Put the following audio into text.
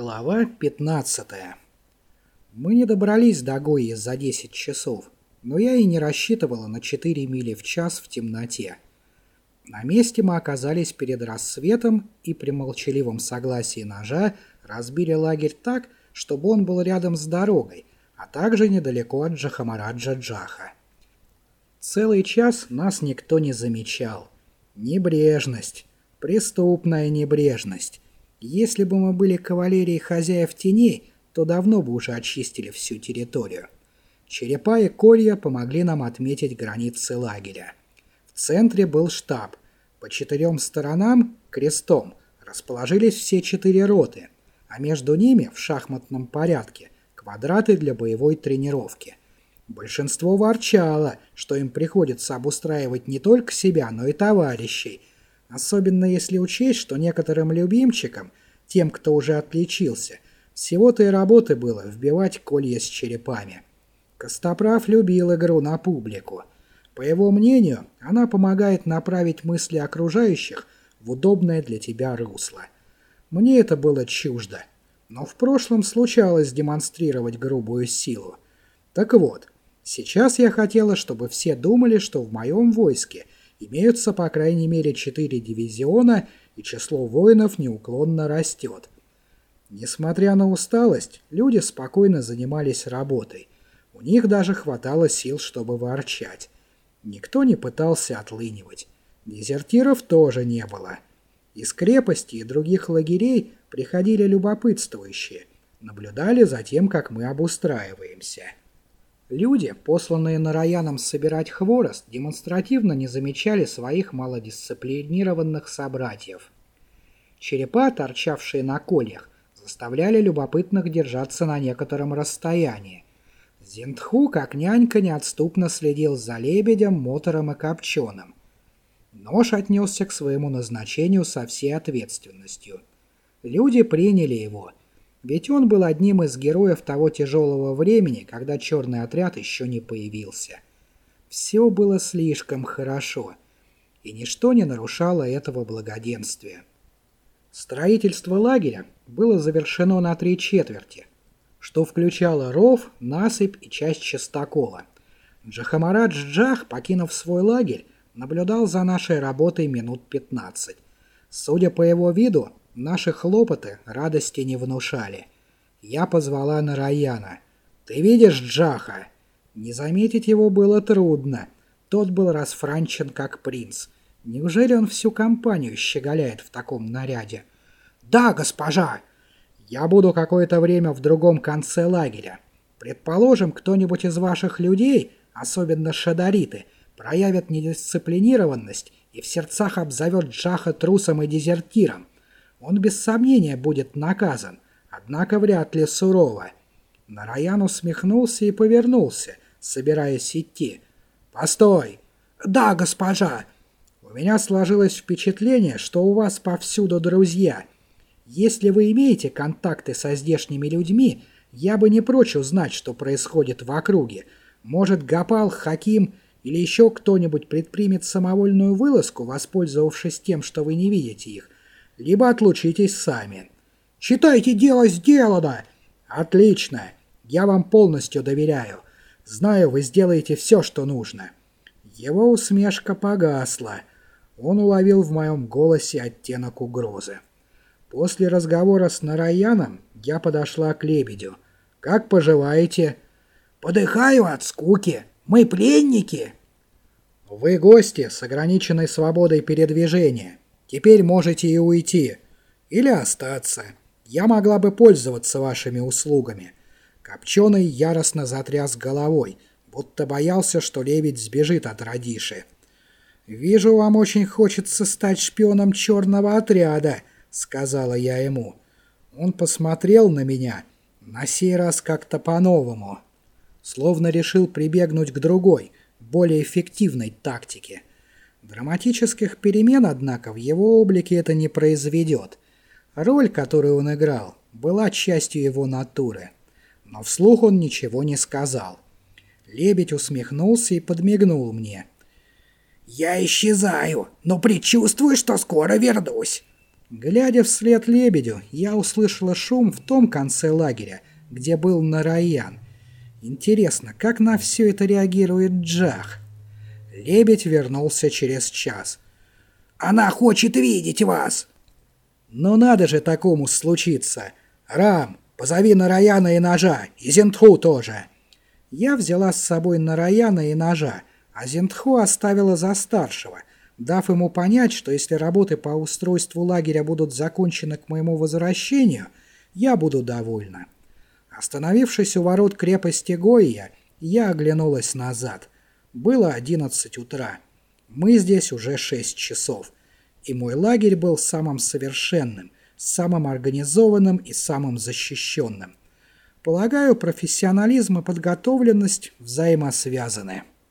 Глава 15 Мы не добрались до Гои за 10 часов, но я и не рассчитывала на 4 мили в час в темноте. На месте мы оказались перед рассветом и при молчаливом согласии ножа разбили лагерь так, чтобы он был рядом с дорогой, а также недалеко от Джахамараджа Джаха. Целый час нас никто не замечал. Небрежность, преступная небрежность. Если бы мы были кавалерией хозяев теней, то давно бы уже очистили всю территорию. Черепа и колья помогли нам отметить границы лагеря. В центре был штаб. По четырем сторонам, крестом, расположились все четыре роты, а между ними, в шахматном порядке, квадраты для боевой тренировки. Большинство ворчало, что им приходится обустраивать не только себя, но и товарищей, Особенно если учесть, что некоторым любимчикам, тем, кто уже отличился, всего-то и работы было вбивать колья с черепами. Костоправ любил игру на публику. По его мнению, она помогает направить мысли окружающих в удобное для тебя русло. Мне это было чуждо, но в прошлом случалось демонстрировать грубую силу. Так вот, сейчас я хотела, чтобы все думали, что в моем войске – Имеются по крайней мере четыре дивизиона, и число воинов неуклонно растет. Несмотря на усталость, люди спокойно занимались работой. У них даже хватало сил, чтобы ворчать. Никто не пытался отлынивать. Дезертиров тоже не было. Из крепости и других лагерей приходили любопытствующие, наблюдали за тем, как мы обустраиваемся. Люди, посланные Нараяном собирать хворост, демонстративно не замечали своих малодисциплинированных собратьев. Черепа, торчавшие на кольях, заставляли любопытных держаться на некотором расстоянии. Зиндху, как нянька, неотступно следил за лебедем, мотором и копченым. Нож отнесся к своему назначению со всей ответственностью. Люди приняли его – ведь он был одним из героев того тяжелого времени, когда черный отряд еще не появился. Все было слишком хорошо, и ничто не нарушало этого благоденствия. Строительство лагеря было завершено на три четверти, что включало ров, насыпь и часть частокола. Джахамарадж Джах, покинув свой лагерь, наблюдал за нашей работой минут 15. Судя по его виду, Наши хлопоты радости не внушали. Я позвала Нараяна. «Ты видишь Джаха?» Не заметить его было трудно. Тот был расфранчен как принц. Неужели он всю компанию щеголяет в таком наряде? «Да, госпожа!» «Я буду какое-то время в другом конце лагеря. Предположим, кто-нибудь из ваших людей, особенно шадариты, проявит недисциплинированность и в сердцах обзовет Джаха трусом и дезертиром он без сомнения будет наказан, однако вряд ли сурово. Нараян усмехнулся и повернулся, собираясь идти. «Постой!» «Да, госпожа!» «У меня сложилось впечатление, что у вас повсюду друзья. Если вы имеете контакты со здешними людьми, я бы не прочь узнать, что происходит в округе. Может, Гапал, Хаким или еще кто-нибудь предпримет самовольную вылазку, воспользовавшись тем, что вы не видите их, либо отлучитесь сами. Считайте дело сделано. Отлично. Я вам полностью доверяю. Знаю, вы сделаете все, что нужно. Его усмешка погасла. Он уловил в моем голосе оттенок угрозы. После разговора с Нараяном я подошла к Лебедю. «Как поживаете?» «Подыхаю от скуки. Мы пленники». «Вы гости с ограниченной свободой передвижения. Теперь можете и уйти. Или остаться. Я могла бы пользоваться вашими услугами». Копченый яростно затряс головой, будто боялся, что лебедь сбежит от Радиши. «Вижу, вам очень хочется стать шпионом черного отряда», — сказала я ему. Он посмотрел на меня, на сей раз как-то по-новому, словно решил прибегнуть к другой, более эффективной тактике. Драматических перемен, однако, в его облике это не произведет. Роль, которую он играл, была частью его натуры. Но вслух он ничего не сказал. Лебедь усмехнулся и подмигнул мне. «Я исчезаю, но предчувствую, что скоро вернусь». Глядя вслед лебедю, я услышала шум в том конце лагеря, где был Нараян. Интересно, как на все это реагирует Джах? Лебедь вернулся через час. «Она хочет видеть вас!» «Ну надо же такому случиться! Рам, позови Нараяна и ножа, и Зентху тоже!» Я взяла с собой Нараяна и ножа, а Зентху оставила за старшего, дав ему понять, что если работы по устройству лагеря будут закончены к моему возвращению, я буду довольна. Остановившись у ворот крепости Гойя, я оглянулась назад. Было 11 утра. Мы здесь уже 6 часов. И мой лагерь был самым совершенным, самым организованным и самым защищенным. Полагаю, профессионализм и подготовленность взаимосвязаны.